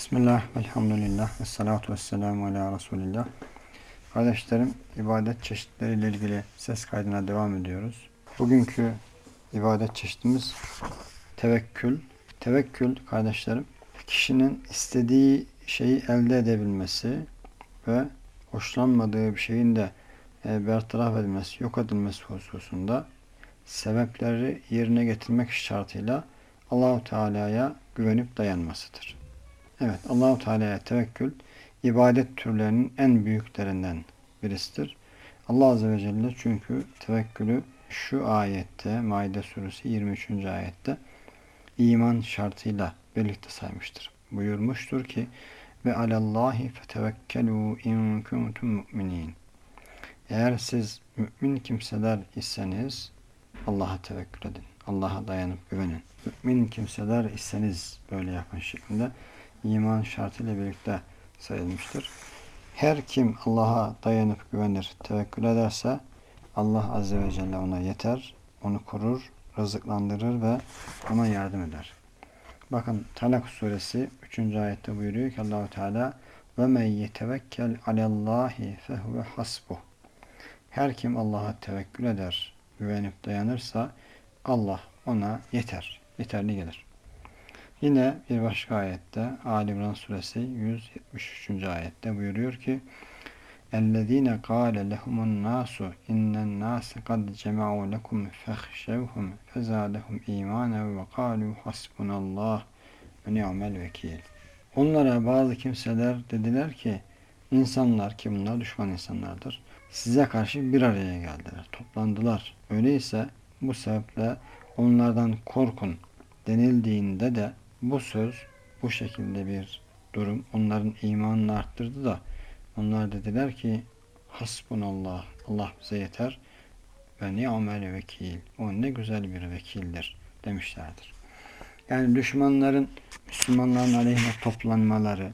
Bismillah, elhamdülillah, ve salatu ve selamu ala Resulillah. Kardeşlerim, ibadet çeşitleriyle ilgili ses kaydına devam ediyoruz. Bugünkü ibadet çeşitimiz tevekkül. Tevekkül kardeşlerim, kişinin istediği şeyi elde edebilmesi ve hoşlanmadığı bir şeyin de e, bertaraf edilmesi, yok edilmesi hususunda sebepleri yerine getirmek şartıyla Allahu Teala'ya güvenip dayanmasıdır. Evet, Allahu Teala'ya tevekkül ibadet türlerinin en büyüklerinden birisidir. Allah Azze ve Celle çünkü tevekkülü şu ayette, Maide suresi 23. ayette iman şartıyla birlikte saymıştır. Buyurmuştur ki ve alallahi fetevekkelu in kuntum mu'minin. Eğer siz mümin kimseler iseniz Allah'a tevekkül edin. Allah'a dayanıp güvenin. Mümin kimseler iseniz böyle yapın şeklinde iman şartıyla birlikte sayılmıştır. Her kim Allah'a dayanıp güvenir, tevekkül ederse Allah Azze ve Celle ona yeter, onu korur, rızıklandırır ve ona yardım eder. Bakın Talak suresi 3. ayette buyuruyor ki Allahu Teala ve men yetevekkel alallahi fehuve hasbuh. Her kim Allah'a tevekkül eder, güvenip dayanırsa Allah ona yeter, yeterli gelir. Yine bir başka ayette Ali İmran suresi 173. ayette buyuruyor ki اَلَّذ۪ينَ قَالَ لَهُمُ النَّاسُ اِنَّ النَّاسَ قَدْ جَمَعُوا لَكُمْ فَخْشَوْهُمْ فَزَادَهُمْ اِيمَانًا وَقَالُوا حَسْبُنَ اللّٰهِ وَنِعْمَ الْوَكِيلِ Onlara bazı kimseler dediler ki insanlar ki bunlar düşman insanlardır. Size karşı bir araya geldiler, toplandılar. Öyleyse bu sebeple onlardan korkun denildiğinde de bu söz bu şekilde bir durum onların imanını arttırdı da onlar dediler ki hasbunallah Allah bize yeter ve ni'mel vekil o ne güzel bir vekildir demişlerdir. Yani düşmanların Müslümanların aleyhine toplanmaları,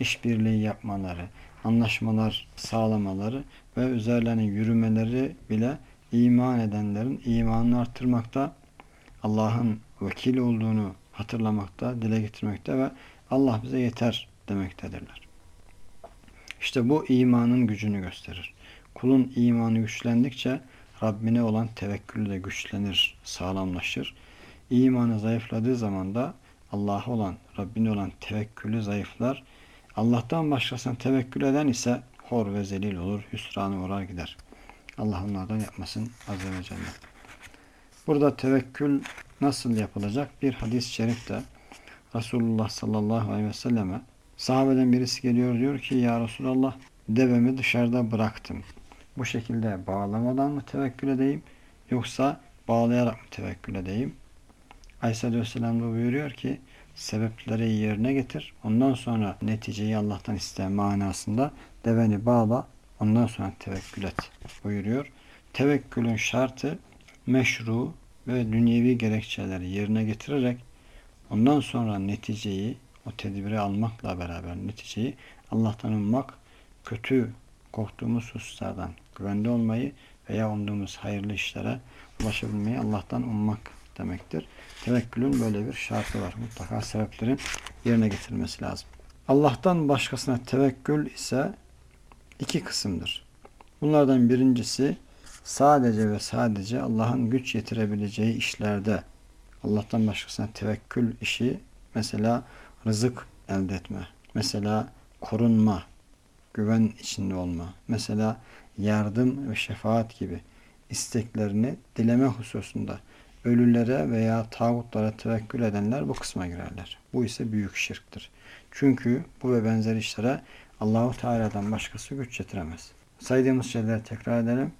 işbirliği yapmaları, anlaşmalar sağlamaları ve üzerlerine yürümeleri bile iman edenlerin imanını arttırmakta, Allah'ın vekil olduğunu hatırlamakta, dile getirmekte ve Allah bize yeter demektedirler. İşte bu imanın gücünü gösterir. Kulun imanı güçlendikçe Rabbine olan tevekkülü de güçlenir, sağlamlaşır. İmanı zayıfladığı zaman da Allah'a olan, Rabbine olan tevekkülü zayıflar. Allah'tan başkasına tevekkül eden ise hor ve zelil olur, hüsrana uğrar gider. Allah onlardan yapmasın Azze ve Celle. Burada tevekkül nasıl yapılacak? Bir hadis-i şerifte Resulullah sallallahu aleyhi ve selleme sahabeden birisi geliyor diyor ki ya Resulallah devemi dışarıda bıraktım. Bu şekilde bağlamadan mı tevekkül edeyim yoksa bağlayarak mı tevekkül edeyim? Aleyhisselatü Vesselam da buyuruyor ki sebepleri yerine getir. Ondan sonra neticeyi Allah'tan iste manasında deveni bağla. Ondan sonra tevekkül et buyuruyor. Tevekkülün şartı meşru ve dünyevi gerekçeleri yerine getirerek ondan sonra neticeyi o tedbiri almakla beraber neticeyi Allah'tan ummak, kötü korktuğumuz hususlardan güvende olmayı veya umduğumuz hayırlı işlere ulaşabilmeyi Allah'tan ummak demektir. Tevekkülün böyle bir şartı var. Mutlaka sebeplerin yerine getirilmesi lazım. Allah'tan başkasına tevekkül ise iki kısımdır. Bunlardan birincisi sadece ve sadece Allah'ın güç yetirebileceği işlerde Allah'tan başkasına tevekkül işi mesela rızık elde etme, mesela korunma, güven içinde olma, mesela yardım ve şefaat gibi isteklerini dileme hususunda ölülere veya tağutlara tevekkül edenler bu kısma girerler. Bu ise büyük şirktir. Çünkü bu ve benzer işlere Allahu Teala'dan başkası güç yetiremez. Saydığımız şeyleri tekrar edelim.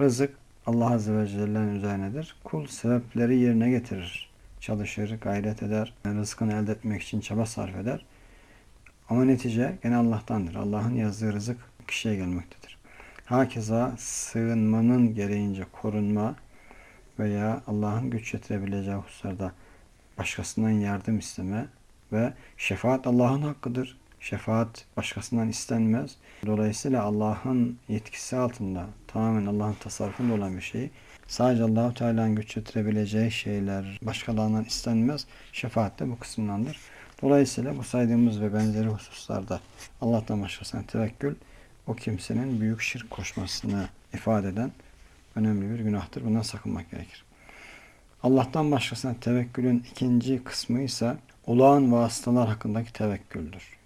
Rızık Allah Azze ve Celle'nin üzerinedir. Kul sebepleri yerine getirir. Çalışır, gayret eder, rızkını elde etmek için çaba sarf eder. Ama netice gene Allah'tandır. Allah'ın yazdığı rızık kişiye gelmektedir. Hakeza sığınmanın gereğince korunma veya Allah'ın güç yetirebileceği hususlarda başkasından yardım isteme ve şefaat Allah'ın hakkıdır. Şefaat başkasından istenmez. Dolayısıyla Allah'ın yetkisi altında tamamen Allah'ın tasarrufunda olan bir şey. Sadece Allahu Teala'nın güç yetirebileceği şeyler başkalarından istenmez. Şefaat de bu kısımdandır. Dolayısıyla bu saydığımız ve benzeri hususlarda Allah'tan başkasına tevekkül o kimsenin büyük şirk koşmasını ifade eden önemli bir günahtır. Bundan sakınmak gerekir. Allah'tan başkasına tevekkülün ikinci kısmı ise olağan vasıtalar hakkındaki tevekküldür.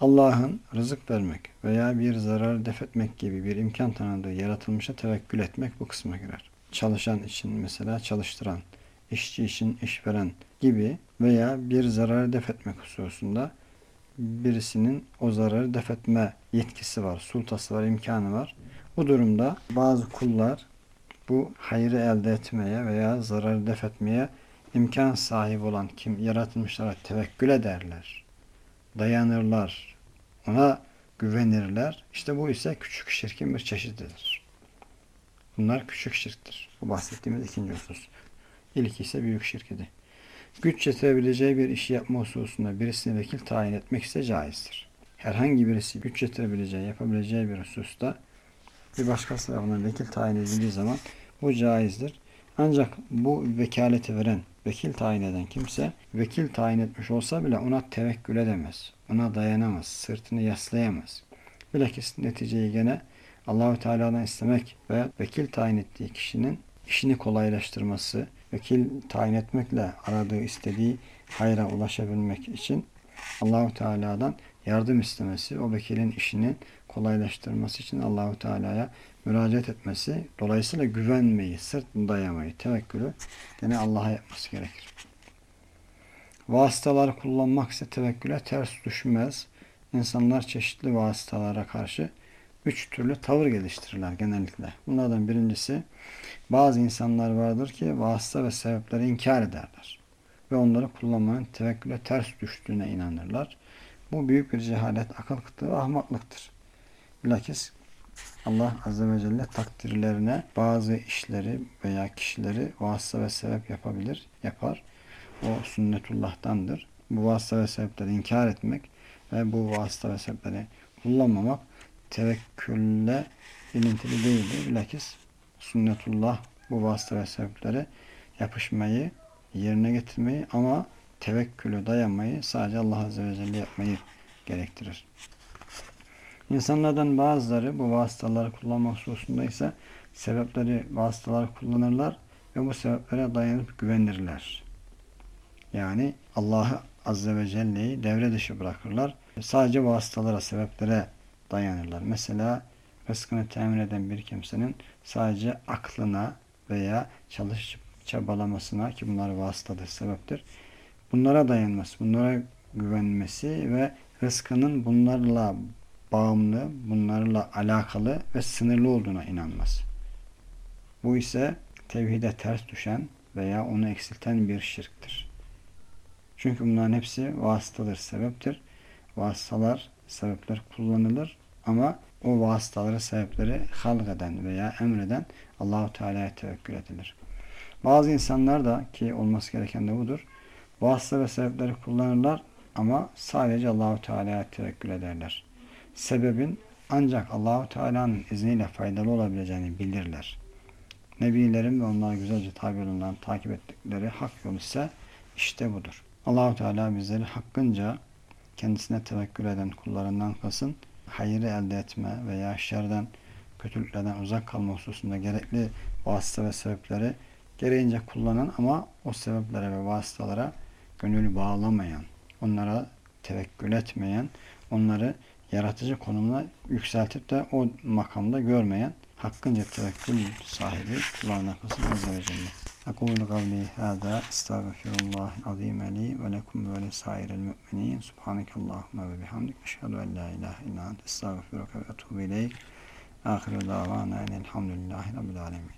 Allah'ın rızık vermek veya bir zararı def etmek gibi bir imkan tanıdığı yaratılmışa tevekkül etmek bu kısma girer. Çalışan için mesela çalıştıran, işçi için işveren gibi veya bir zararı def etmek hususunda birisinin o zararı def etme yetkisi var, sultası var, imkanı var. Bu durumda bazı kullar bu hayrı elde etmeye veya zararı def etmeye imkan sahibi olan kim yaratılmışlara tevekkül ederler. Dayanırlar. Ona güvenirler. İşte bu ise küçük şirkin bir çeşididir. Bunlar küçük şirktir. Bu bahsettiğimiz ikinci husus. İlk ise büyük şirkidi. Güç yetirebileceği bir işi yapma hususunda birisini vekil tayin etmek ise caizdir. Herhangi birisi güç yetirebileceği, yapabileceği bir hususta bir başkası tarafından vekil tayin edildiği zaman bu caizdir. Ancak bu vekaleti veren, vekil tayin eden kimse vekil tayin etmiş olsa bile ona tevekkül edemez. Ona dayanamaz, sırtını yaslayamaz. Bilakis neticeyi gene Allahü Teala'dan istemek ve vekil tayin ettiği kişinin işini kolaylaştırması, vekil tayin etmekle aradığı, istediği hayra ulaşabilmek için Allahu Teala'dan yardım istemesi, o vekilin işini kolaylaştırması için Allahu Teala'ya müracaat etmesi, dolayısıyla güvenmeyi, sırt dayamayı, tevekkülü yine Allah'a yapması gerekir. Vasıtaları kullanmak ise tevekküle ters düşmez. İnsanlar çeşitli vasıtalara karşı üç türlü tavır geliştirirler genellikle. Bunlardan birincisi bazı insanlar vardır ki vasıta ve sebepleri inkar ederler. Ve onları kullanmanın tevekküle ters düştüğüne inanırlar. Bu büyük bir cehalet, akıl kıtlığı, ahmaklıktır. Bilakis Allah Azze ve Celle takdirlerine bazı işleri veya kişileri vasıta ve sebep yapabilir, yapar. O sünnetullah'tandır. Bu vasıta ve sebepleri inkar etmek ve bu vasıta ve sebepleri kullanmamak tevekkülle ilintili değildir. Bilakis sünnetullah bu vasıta ve sebeplere yapışmayı, yerine getirmeyi ama tevekkülü dayanmayı sadece Allah Azze ve Celle yapmayı gerektirir. İnsanlardan bazıları bu vasıtaları kullanma hususunda ise sebepleri, vasıtaları kullanırlar ve bu sebeplere dayanıp güvenirler. Yani Allah'ı Azze ve Celle'yi devre dışı bırakırlar. Sadece vasıtalara, sebeplere dayanırlar. Mesela rızkını temin eden bir kimsenin sadece aklına veya çalışıp çabalamasına ki bunlar vasıtadır, sebeptir. Bunlara dayanması, bunlara güvenmesi ve rızkının bunlarla bağımlı, bunlarla alakalı ve sınırlı olduğuna inanması. Bu ise tevhide ters düşen veya onu eksilten bir şirktir. Çünkü bunların hepsi vasıtadır, sebeptir. Vasıtalar, sebepler kullanılır ama o vasıtaları, sebepleri halk eden veya emreden Allahu Teala'ya tevekkül edilir. Bazı insanlar da ki olması gereken de budur. Vasıta ve sebepleri kullanırlar ama sadece Allahu Teala'ya tevekkül ederler. Sebebin ancak Allahu Teala'nın izniyle faydalı olabileceğini bilirler. Nebilerin ve onlara güzelce tabi olunan, takip ettikleri hak yol ise işte budur. Allahu Teala bizleri hakkınca kendisine tevekkül eden kullarından kılsın hayırı elde etme veya şerden, kötülüklerden uzak kalma hususunda gerekli vasıta ve sebepleri gereğince kullanan ama o sebeplere ve vasıtalara gönül bağlamayan, onlara tevekkül etmeyen, onları yaratıcı konumuna yükseltip de o makamda görmeyen hakkınca tevekkül sahibi kulağına kısım azze ve celle. Ekûlu kavli hâdâ estağfirullâhi azîme li ve lekum ve lesairil mü'minîn. Subhanekallâhumme ve bihamdik. Eşhedü en la ilahe illa ent estağfiruke ve etûbü ileyk. Ahiru davâna enelhamdülillâhi rabbil âlemin.